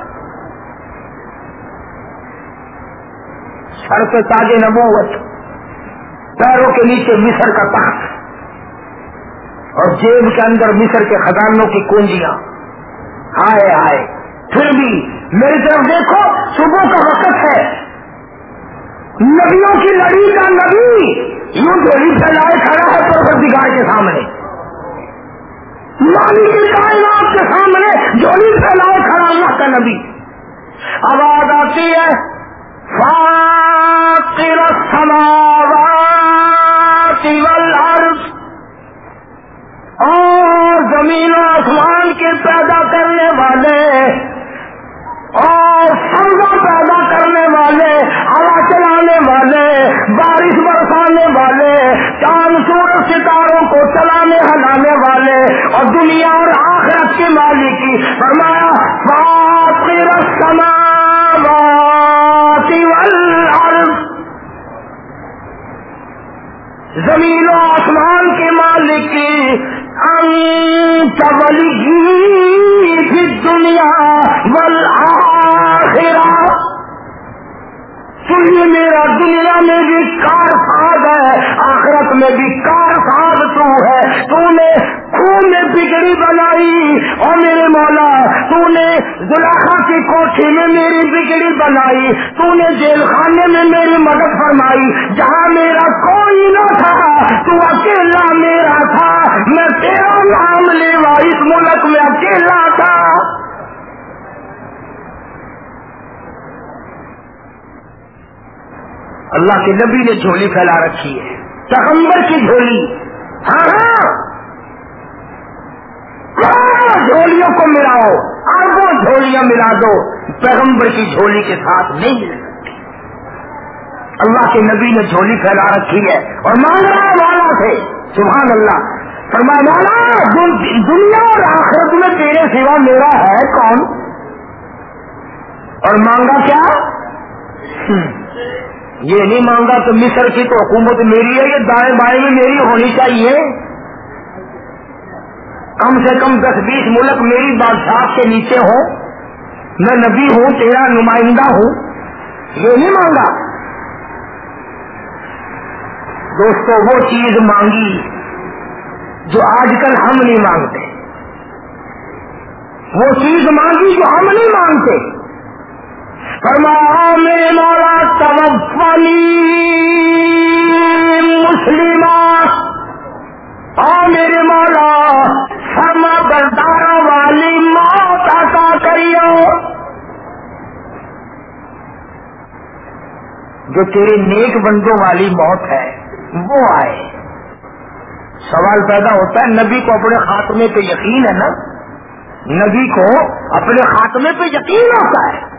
سر پہ تاج نبوت، پیروں کے نیچے مصر کا تخت اور جیب کے اندر مصر کے خزانوں کی کنجیاں آئے آئے پھر بھی میری طرف دیکھو، صبح کا وقت ہے۔ نبیوں کی لڑی کا نبی، یوں ڈولی پھیلائے کھڑا ہے پروردگار کے سامنے۔ مالی کی کائنات کے سامنے جولی پھیلائے کھڑا اللہ کا نبی۔ آواز آتی ہے فاطر السماوات والارض اور زمین و آسمان کے پیدا کرنے والے اور سمجھا پیدا کرنے والے، ہوا چلانے والے، بارش برسانے والے، چاند، سورج، ستاروں کو چلانے ہلانے والے اور دنیا اور آخرت کے مالک کی فرمایا فاطر زمین و آسمان کے مالک کی انت ولی فی دنیا والآخرہ۔ تو یہ میرا، دنیا میں بھی کار ساز ہے، آخرت میں بھی کار ساز تو ہے۔ تو نے خون میں بگڑی بنائی۔ اور میرے مولا تو نے زلاخا کی کوٹھی میں میری بگڑی بنائی۔ تو نے جیل خانے میں میری مدد فرمائی۔ جہاں میرا کوئی نہ تھا، تو اکیلا میرا تھا۔ میں تیرا نام لیوا، اس ملک میں اکیلا تھا۔ اللہ کے نبی نے جھولی پھیلا رکھی ہے۔ پیغمبر کی جھولی۔ ہاں ہاں۔ جھولیوں کو ملاؤ اربوں جھولیاں ملا دو، پیغمبر کی جھولی کے ساتھ نہیں مل سکتی اللہ کے نبی نے جھولی پھیلا رکھی ہے اور مانگ رہا والا تھے۔ سبحان اللہ۔ فرما والا دنیا اور آخرت میں تیرے سوا میرا ہے کون؟ اور مانگا کیا؟ یہ نہیں مانگا تو مصر کی تو حکومت میری ہے، یہ دائیں بائیں میں میری ہونی چاہیے۔ کم سے کم دس بیس ملک میری بادشاہ کے نیچے ہو میں نبی ہوں، تیرا نمائندہ ہوں۔ یہ نہیں مانگا۔ دوستو، وہ چیز مانگی جو آج کل ہم نہیں مانگتے۔ وہ چیز مانگی جو ہم نہیں مانگتے۔ فرمایا میرے مولا، توفنی مسلم اور میرے مولا جو تیرے نیک بندوں والی موت ہے، وہ آئے۔ سوال پیدا ہوتا ہے، نبی کو اپنے خاتمے پہ یقین ہے نا؟ نبی کو اپنے خاتمے پہ یقین ہوتا ہے۔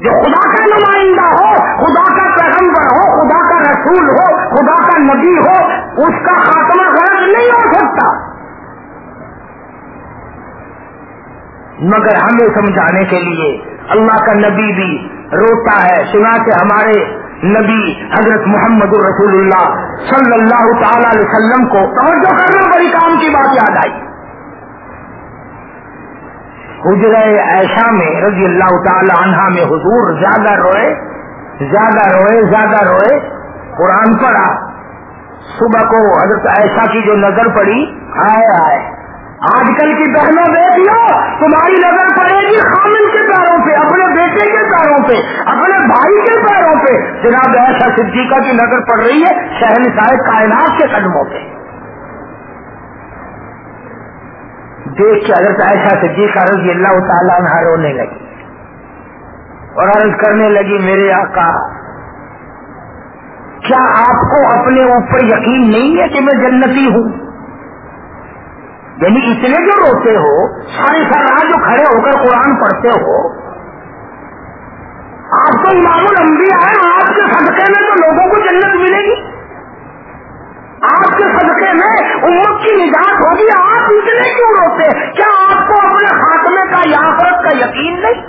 جو خدا کا نمائندہ ہو، خدا کا پیغمبر ہو، خدا کا رسول ہو، خدا کا نبی ہو، اس کا خاتمہ غلط نہیں ہو سکتا۔ مگر ہمیں سمجھانے کے لیے اللہ کا نبی بھی روتا ہے۔ سنا کہ ہمارے نبی حضرت محمد الرسول اللہ صلی اللہ تعالی علیہ وسلم کو توجہ کرنا بڑی کام کی بات یاد آئی۔ حجر ایشا میں رضی اللہ تعالی عنہ میں حضور زیادہ روئے زیادہ روئے زیادہ روئے۔ قرآن پڑھا۔ صبح کو حضرت ایشا کی جو نظر پڑی، آئے آئے۔ آج کل کی بہنوں دیکھ لو، تمہاری نظر پڑے گی خامن کے پیروں پہ، اپنے بیٹے کے پیروں پہ، اپنے بھائی کے پیروں پہ۔ جناب ایسا صدیقہ کی نظر پڑ رہی ہے شہن صاحب کائنات کے قدموں پہ۔ دیکھ کے حضرت ایسا صدیقہ رضی اللہ تعالیٰ عنہ رونے لگی اور عرض کرنے لگی، میرے آقا، کیا آپ کو اپنے اوپر یقین نہیں ہے کہ میں جنتی ہوں؟ یعنی اتنے جو روتے ہو ساری سارا جو کھڑے ہو کر قرآن پڑھتے ہو، آپ تو امام الانبیاء ہے آپ کے صدقے میں تو لوگوں کو جنت ملے گی۔ آپ کے صدقے میں امت کی نجات ہوگی، آپ اتنے کیوں روتے؟ کیا آپ کو اپنے خاتمے کا، یافرت کا یقین نہیں؟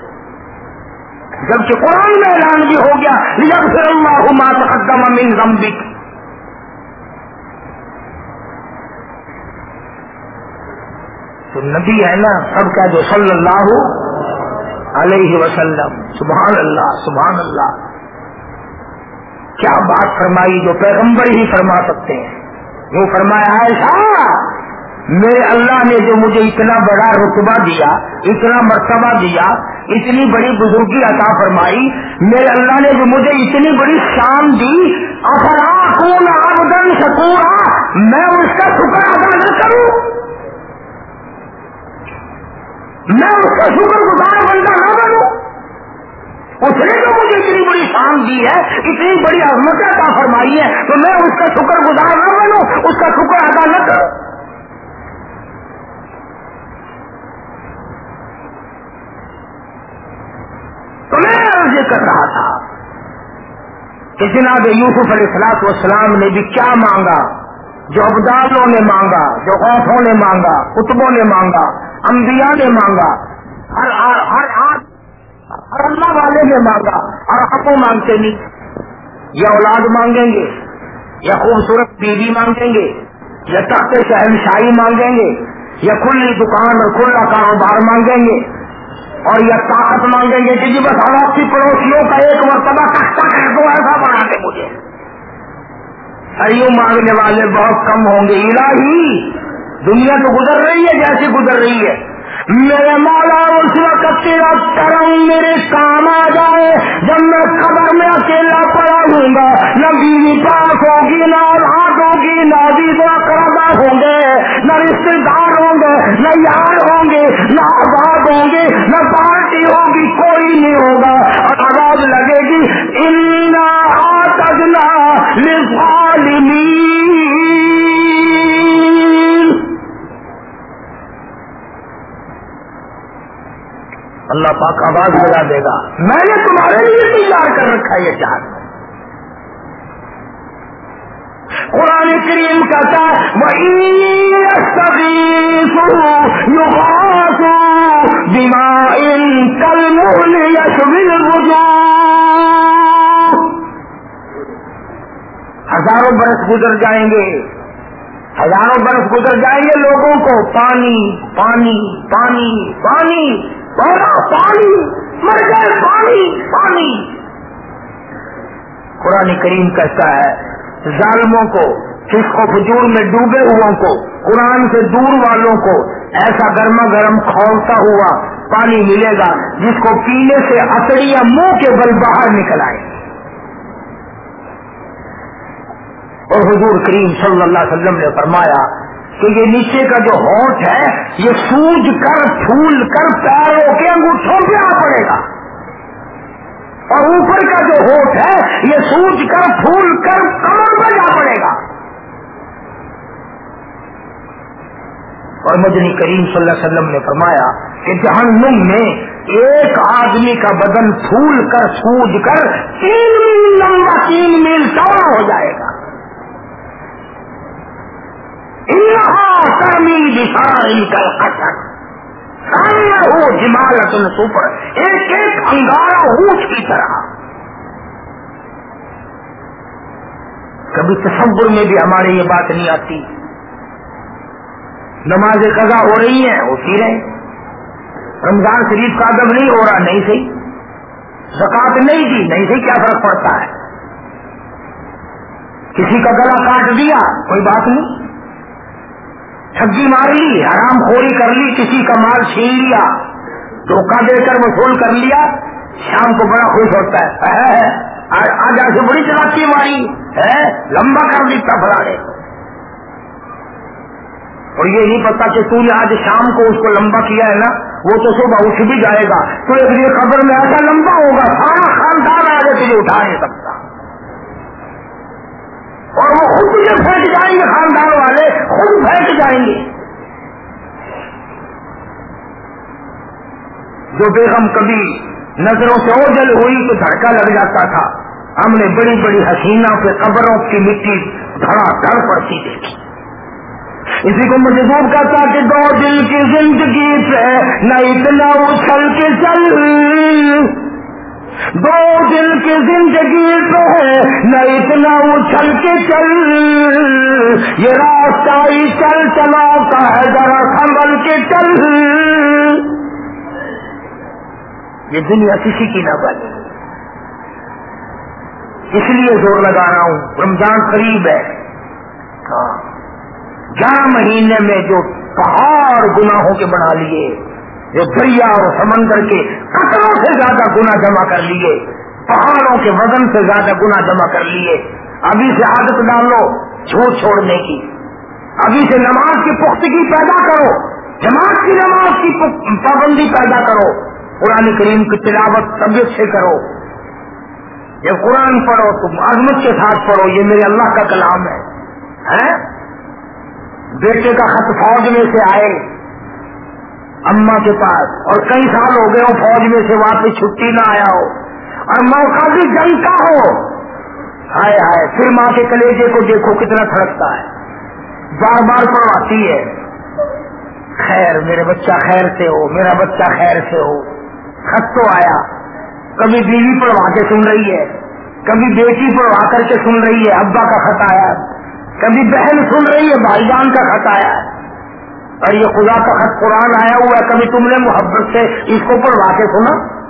جبکہ قرآن میں اعلان بھی ہو گیا یغفر اللہ ما تقدم من ذنبک تو نبی ہے نا، سب کا جو صلی اللہ علیہ وسلم، سبحان اللہ سبحان اللہ۔ کیا بات فرمائی جو پیغمبر ہی فرما سکتے ہیں۔ وہ فرمایا ایسا میرے اللہ نے جو مجھے اتنا بڑا رتبہ دیا، اتنا مرتبہ دیا، اتنی بڑی بزرگی عطا فرمائی، میرے اللہ نے جو مجھے اتنی بڑی شان دی افرا آبدن سکورا میں اس کا شکر ادا نہ کروں۔ میں اس کا شکر گزار بندہ نہ بنوں۔ اس نے جو مجھے اتنی بڑی شان دی ہے، اتنی بڑی عظمت عطا فرمائی ہے، تو میں اس کا شکر گزار نہ بنوں، اس کا شکر ادا نہ کروں۔ تو میں عرض کر رہا تھا کہ جناب یوسف علیہ السلاط والسلام نے بھی کیا مانگا؟ جو ابدالوں نے مانگا، جو خوفوں نے مانگا کتبوں نے مانگا انبیاء نے مانگا، ہر ہر ہر ہر اللہ والے نے مانگا اور آپ مانگتے نہیں۔ یا اولاد مانگیں گے، یا خوبصورت بیوی مانگیں گے، یا تخت شہنشاہی مانگیں گے، یا کھلی دکان اور کھلا کاروبار مانگیں گے، اور یہ طاقت مانگیں گے کہ جی بس ہم آپ کی پڑوسیوں کا ایک مرتبہ کٹا کر دو، ایسا بنا کے مجھے۔ ایو مانگنے والے بہت کم ہوں گے، الہی! دنیا تو گزر رہی ہے، جیسی گزر رہی ہے۔ میرے مولا، اس وقت تیرا کرم میرے کام آ جائے۔ جب میں خبر میں اکیلا پڑا ہوں گا نہ بیوی پاس ہوگی، نہ ہاتھ ہوگی، نہ بیوا کردا ہوں گے، نہ رشتے دار ہوں گے، نہ یار ہوں گے، نہ آباد ہوں گے، نہ پارٹی ہوگی، کوئی نہیں ہوگا۔ اور آواز لگے گی ان تجنا اللہ پاک آواز لگا دے گا۔ میں نے تمہارے لیے تیار کر رکھا یہ چار قرآن کریم کہتا کل یش ہزاروں برس گزر جائیں گے۔ ہزاروں برس گزر جائیں گے لوگوں کو۔ پانی پانی پانی پانی۔ پانی، مر گئے پانی پانی۔ قرآن کریم کہتا ہے، ظالموں کو جس کو فجور میں ڈوبے ہوا کو، قرآن سے دور والوں کو، ایسا گرما گرم کھولتا ہوا پانی ملے گا جس کو پینے سے اکڑیاں منہ کے بل باہر نکل آئے۔ اور حضور کریم صلی اللہ علیہ وسلم نے فرمایا کہ یہ نیچے کا جو ہوٹ ہے، یہ سوج کر، پھول کر پیروں کے انگوٹھوں پہ آ پڑے گا۔ اور اوپر کا جو ہوٹ ہے، یہ سوج کر، پھول کر کمر پہ جا پڑے گا۔ اور مجنی کریم صلی اللہ علیہ وسلم نے فرمایا کہ جہنم میں ایک آدمی کا بدن پھول کر، سوج کر تین میل لمبا تین میل چوڑا ہو جائے گا۔ ہو جمالت سپر ایک ایک انگارا اونچ کی طرح۔ کبھی تصور میں بھی ہماری یہ بات نہیں آتی۔ نماز قضا ہو رہی ہیں ہوتی رہے رمضان شریف کا ادب نہیں ہو رہا، نہیں صحیح۔ زکات نہیں دی، نہیں صحیح، کیا فرق پڑتا ہے؟ کسی کا گلا کاٹ دیا، کوئی بات نہیں۔ ٹھگی مار لی، حرام خوری کر لی، کسی کا مال چھین لیا، دھوکہ دے کر وصول کر لیا، شام کو بڑا خوش ہوتا ہے۔ آج آج بڑی چلاکی ماری۔ ہے، لمبا کر لی فلا نے اور یہ نہیں پتا کہ تو نے آج شام کو اس کو لمبا کیا ہے نا، وہ تو صبح اٹھ بھی جائے گا۔ تو ایک یہ خبر میں ایسا لمبا ہوگا، سارا خاندان آگے تجھے اٹھا نہیں سکتا۔ اور وہ خود تجھے پھینک جائیں گے، خاندان والے خود پھینک جائیں گے۔ جو بیگم کبھی نظروں سے اوجل ہوئی تو دھڑکا لگ جاتا تھا۔ ہم نے بڑی بڑی حسینہ پہ قبروں کی مٹی دھڑا دھڑ پڑتی دیکھی۔ اسی کو مجھے دور کہتا کہ دو دل کی زندگی پہ نہ اتنا اچھل کے چل۔ دو دل کی زندگی تو ہے نہ اتنا اچھل کے چل۔ یہ راستہ ہی چل، چلا کا ہے ذرا سنبھل کے چل۔ یہ دنیا کسی کی نہ بنے۔ اس لیے زور لگا رہا ہوں، رمضان قریب ہے۔ ہاں۔ گیارہ مہینے میں جو پہاڑ گناہوں کے بنا لیے جو دریا اور سمندر کے قطروں سے زیادہ گنا جمع کر لیے، پہاڑوں کے وزن سے زیادہ گنا جمع کر لیے۔ ابھی سے عادت ڈالو جھوٹ چھوڑنے کی۔ ابھی سے نماز کی پختگی پیدا کرو۔ جماعت کی نماز کی پابندی پیدا کرو۔ قرآن کریم کی تلاوت طبیعت سے کرو۔ یہ قرآن پڑھو تم عظمت کے ساتھ پڑھو، یہ میرے اللہ کا کلام ہے۔ بیٹے کا خط فوج میں سے آئے۔ اما کے پاس اور کئی سال ہو گئے ہو فوج میں سے واپس چھٹی نہ آیا ہو اور موقع بھی جنگ کا ہو۔ ہائے ہائے، پھر ماں کے کلیجے کو دیکھو کتنا تھڑکتا ہے۔ بار بار پڑھواتی ہے۔ خیر، میرے بچہ خیر سے ہو، میرا بچہ خیر سے ہو۔ خط تو آیا۔ کبھی بیوی پڑھوا کے سن رہی ہے، کبھی بیٹی پڑھوا کر کے سن رہی ہے، ابا کا خط آیا۔ کبھی بہن سن رہی ہے، بھائی جان کا خط آیا۔ اور یہ خدا کا خط قرآن آیا ہوا ہے، کبھی تم نے محبت سے اس کو پڑھوا کے سنا؟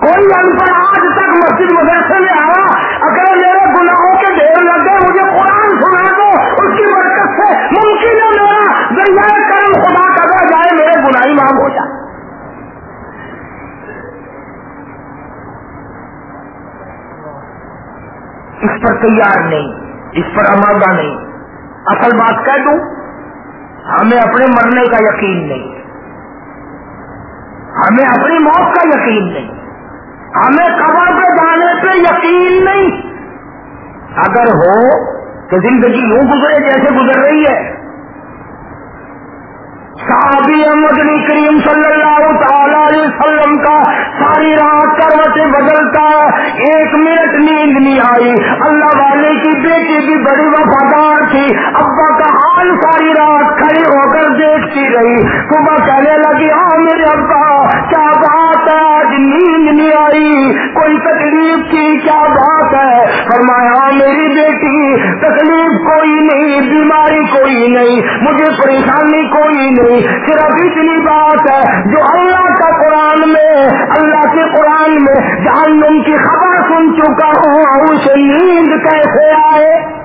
کوئی ان پڑھ آج تک مسجد مدرسے میں آیا، اگر میرے گناہوں کے ڈھیر لگے مجھے قرآن سنا دو، اس کی برکت سے ممکن ہے میرا دریا کرم خدا کرا جائے، میرے گناہی معاف ہو جائے۔ اس پر تیار نہیں، اس پر آمادہ نہیں۔ اصل بات کہہ دوں ہمیں اپنے مرنے کا یقین نہیں۔ ہمیں اپنی موت کا یقین نہیں۔ ہمیں قبر پہ جانے پہ یقین نہیں۔ اگر ہو تو زندگی یوں گزرے جیسے گزر رہی ہے۔ صحابی احمد کریم صلی اللہ تعالی وسلم کا ساری رات کروٹیں بدلتا ایک منٹ نیند نہیں آئی۔ اللہ والے کی بیٹی بھی بڑی وفادار تھی۔ ابا کا حال ساری رات کھڑی ہو کر دیکھتی رہی۔ صبح کہنے لگی ہاں میرے ابا، کیا نیند نہیں آئی۔ کوئی تکلیف کی کیا بات ہے؟ فرمایا، میری بیٹی، تکلیف کوئی نہیں، بیماری کوئی نہیں، مجھے پریشانی کوئی نہیں۔ صرف اتنی بات ہے، جو اللہ کا قرآن میں، اللہ کے قرآن میں جہنم کی خبر سن چکا ہوں اسے نیند کیسے آئے؟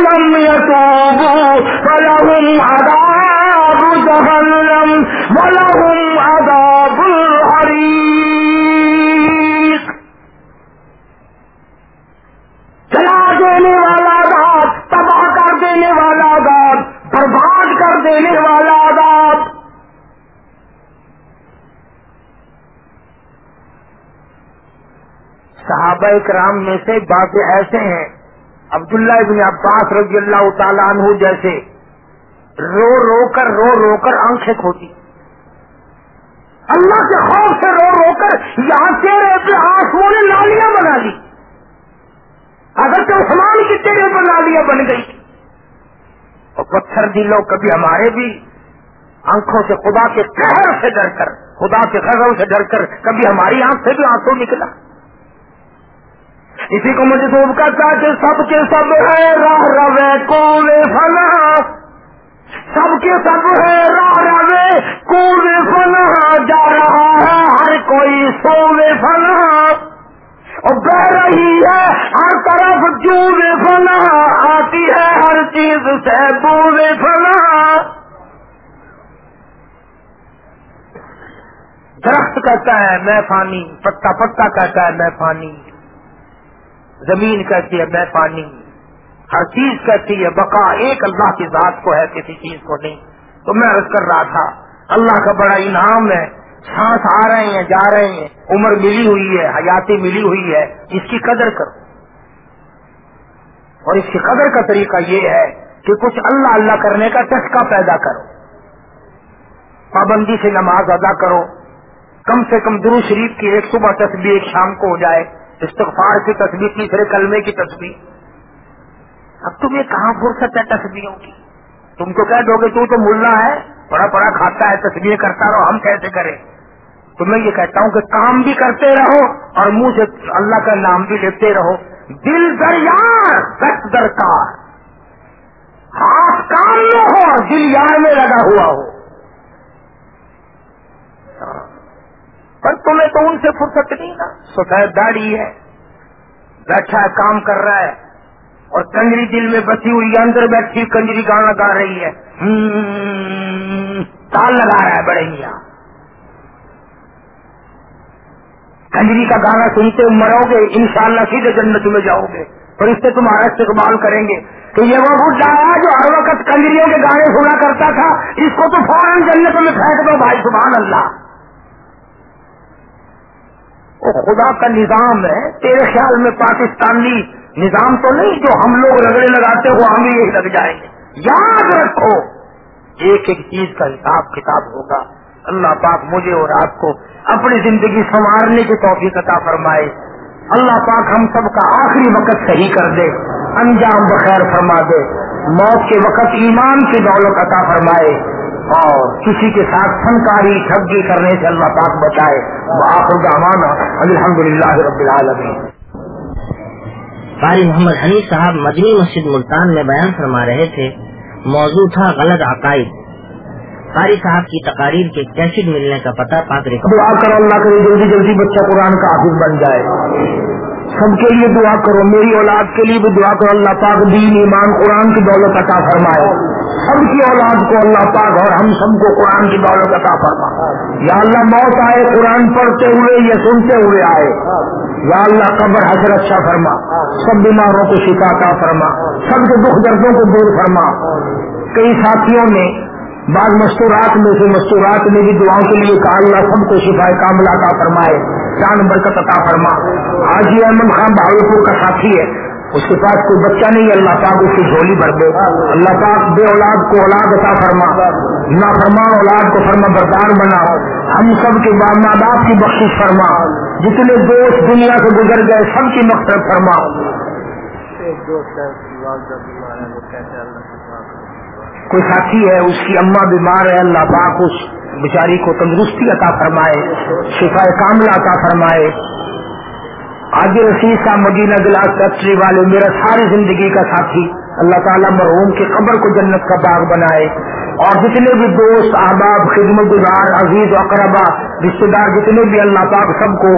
لم يتوبوا، فلهم عذاب۔ جهنم ولهم عذاب الحريق. چلا دینے والا عذاب تباہ کر دینے والا عذاب برباد کر دینے والا عذاب صحابہ کرام میں سے باتیں ایسے ہیں، عبداللہ ابن عباس رضی اللہ تعالیٰ عنہ جیسے رو رو کر، رو رو کر، آنکھیں کھوتی۔ اللہ کے خوف سے رو رو کر، یہاں چہرے پہ آنکھوں نے نالیاں بنا لی۔ اگر تو عثمان کی چہرے پر نالیاں بن گئی۔ اور پتھر دلو کبھی ہمارے بھی۔ آنکھوں سے خدا کے قہر سے ڈر کر، خدا کے غضب سے ڈر کر، کبھی ہماری آنکھ سے بھی آنسو نکلا۔ اسی کو مجھے خوب کرتا کہ سب کے سب ہے راہ روے کو فنا سب کے سب ہے راہ روے کو فنا جا رہا ہے، ہر کوئی سوے فنا۔ اور بہ رہی ہے، ہر طرف جوے فنا۔ آتی ہے ہر چیز سے بوے فنا۔ درخت کہتا ہے، میں پانی پتا پتا کہتا ہے، میں پانی زمین کہتی ہے، میں پانی ہر چیز کہتی ہے، بقا ایک اللہ کی ذات کو ہے، کسی چیز کو نہیں۔ تو میں عرض کر رہا تھا، اللہ کا بڑا انعام ہے۔ سانس آ رہے ہیں، جا رہے ہیں۔ عمر ملی ہوئی ہے، حیاتی ملی ہوئی ہے۔ اس کی قدر کرو۔ اور اس کی قدر کا طریقہ یہ ہے کہ کچھ اللہ اللہ کرنے کا چسکا پیدا کرو۔ پابندی سے نماز ادا کرو۔ کم سے کم درو شریف کی ایک صبح تصویر ایک شام کو ہو جائے۔ استغفار کی تصویر تیسرے کلمے کی تصویر اب تمہیں کہاں فرصت ہے تصویروں کی؟ تم تو کہہ دو گے؟ تو تو ملا ہے بڑا بڑا کھاتا ہے تصویر کرتا رہو، ہم کیسے کریں؟ تو میں یہ کہتا ہوں کہ کام بھی کرتے رہو اور منہ سے اللہ کا نام بھی لیتے رہو۔ دل دریار، سخت درکار۔ ہاتھ کام میں ہو اور دل یار میں لگا ہوا ہو۔ پر تمہیں تو ان سے فرصت نہیں نا۔ سفید داڑھی ہے، بیٹھا ہے، کام کر رہا ہے۔ اور کنجری دل میں بسی ہوئی اندر بیٹھی کنجری گانا گا رہی ہے۔ تال لگا رہا ہے بڑے میاں۔ کنجری کا گانا سنتے مرو گے، انشاءاللہ سیدھے جنت میں جاؤ گے۔ اور اس سے تمہارا استقبال کریں گے۔ کہ یہ وہ بڈھا ہے جو ہر وقت کنجریوں کے گانے سنا کرتا تھا، اس کو تو فوراً جنت میں پھینک دو بھائی، سبحان اللہ۔ وہ خدا کا نظام ہے، تیرے خیال میں پاکستانی نظام تو نہیں جو ہم لوگ رگڑے لگاتے ہو، ہم یہی لگ جائیں گے۔ یاد رکھو، ایک ایک چیز کا حساب کتاب ہوگا۔ اللہ پاک مجھے اور آپ کو اپنی زندگی سنوارنے کی توفیق عطا فرمائے۔ اللہ پاک ہم سب کا آخری وقت صحیح کر دے، انجام بخیر فرما دے۔ موت کے وقت ایمان کی دولت عطا فرمائے۔ اور کسی کے ساتھ فنکاری ٹھگی کرنے سے اللہ پاک بچائے آخر دامانہ الحمد للہ رب العالمین۔ قاری محمد حنیف صاحب مدنی مسجد ملتان میں بیان فرما رہے تھے موضوع تھا غلط عقائد۔ قاری صاحب کی تقاریر کے کیسٹ ملنے کا پتہ پاک دعا کرو اللہ کرے جلدی جلدی بچہ قرآن کا حافظ بن جائے۔ سب کے لیے دعا کرو میری اولاد کے لیے بھی دعا کرو اللہ پاک دین ایمان قرآن کی دولت عطا فرمائے۔ سب کی اولاد کو اللہ پاک اور ہم سب کو قرآن کی دولت عطا فرما۔ یا اللہ موت آئے قرآن پڑھتے ہوئے یا سنتے ہوئے آئے۔ یا اللہ قبر حضرت اچھا فرما۔ سب بیماروں کو شفا عطا فرما۔ سب کے دکھ دردوں کو دور فرما۔ کئی ساتھیوں نے بعض مستورات میں سے مستورات میں بھی دعاؤں کے لیے کہا، اللہ سب کو شفا کاملہ کا فرمائے، جان برکت عطا فرما۔ آج احمد خان بہاول پور کا ساتھی ہے۔ اس کے پاس کوئی بچہ نہیں اللہ پاک اس کی جھولی بھر دے۔ اللہ پاک بے اولاد کو اولاد عطا فرما۔ نہ فرما اولاد کو فرما بردار بنا۔ ہم سب کے بعد ماں باپ کی بخش فرما۔ جتنے دوست دنیا سے گزر گئے، سب کی مقصد فرما۔ کوئی ساتھی ہے، اس کی اماں بیمار ہے، اللہ پاک اس بیچاری کو تندرستی عطا فرمائے شفا کاملہ عطا فرمائے۔ آج رشید صاحب مدینہ گلاس فیکٹری والے میرا ساری زندگی کا ساتھی اللہ تعالیٰ مرحوم کی قبر کو جنت کا باغ بنائے اور جتنے بھی دوست احباب خدمت گزار عزیز اقربا رشتے دار جتنے بھی اللہ پاک سب کو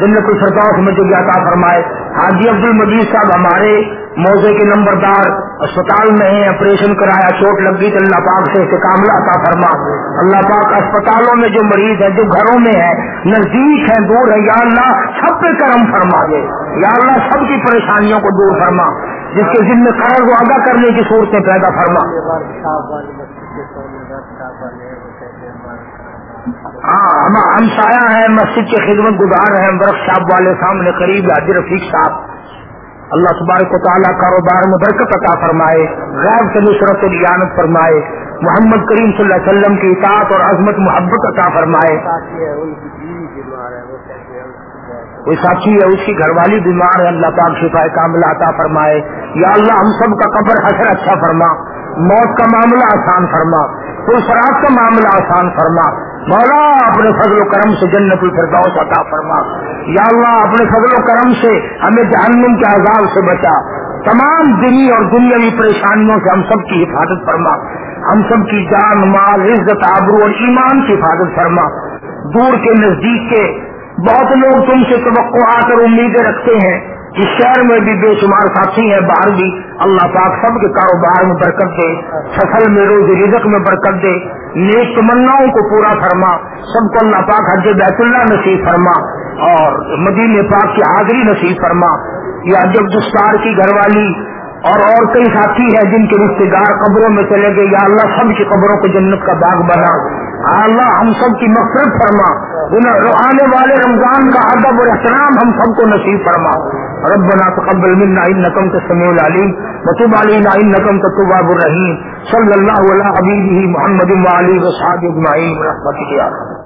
جن جنت الفردوس میں جو عطا فرمائے۔ حاجی عبد المجید صاحب ہمارے موزے کے نمبردار اسپتال میں ہیں آپریشن کرایا، چوٹ لگ گئی، تو اللہ پاک سے استقامل عطا فرما۔ اللہ پاک اسپتالوں میں جو مریض ہے جو گھروں میں ہے نزدیک ہے دور ہے یا اللہ سب پہ کرم فرما دے۔ یا اللہ سب کی پریشانیوں کو دور فرما، جس کے ذمہ قرض کو ادا کرنے کی صورتیں پیدا فرما۔ ہاں ہم سایہ ہیں، مسجد کے خدمت گزار ہیں برف صاحب والے سامنے قریب حاجی رفیق صاحب۔ اللہ تبارک و تعالیٰ کاروبار میں برکت عطا فرمائے، غیر سے نصرت و فرمائے۔ محمد کریم صلی اللہ علیہ وسلم کی اطاعت اور عظمت، محبت عطا فرمائے۔ کوئی ساتھی ہے، اس کی گھر والی بیمار ہے، اللہ پاک شفا کاملہ عطا فرمائے۔ یا اللہ، ہم سب کا قبر حسر اچھا فرما۔ موت کا معاملہ آسان فرما، کوئی شراب کا معاملہ آسان فرما۔ مولا، اپنے فضل و کرم سے جنت الفردوس عطا فرما۔ یا اللہ، اپنے فضل و کرم سے ہمیں جہنم کے عذاب سے بچا۔ تمام دینی اور دنیاوی پریشانیوں سے ہم سب کی حفاظت فرما۔ ہم سب کی جان، مال، عزت، آبرو اور ایمان کی حفاظت فرما۔ دور کے نزدیک کے بہت لوگ تم سے توقع آ کر امیدیں رکھتے ہیں۔ اس شہر میں بھی بے شمار ساتھی ہیں، باہر بھی اللہ پاک سب کے کاروبار میں برکت دے، فصل میں، روز رزق میں برکت دے۔ نیک تمناؤں کو پورا فرما، سب کو اللہ پاک حج بیت اللہ نصیب فرما اور مدینہ پاک کی حاضری نصیب فرما۔ یا جب دستار کی گھر والی اور اور کئی ساتھی ہیں جن کے رشتے دار قبروں میں چلے گئے۔ یا اللہ سب کی قبروں کو جنت کا باغ بنا۔ اللہ ہم سب کی مقصد فرما۔ آنے والے رمضان کا ادب اور احترام ہم سب کو نصیب فرما۔ ربنا تقبل منا انکم تسمیع العلیم۔ وتب علینا انکم تتواب الرحیم۔ صلی اللہ علیہ حبیبہ محمد وعلی وصحابہ اجمعین۔ برحمتک یا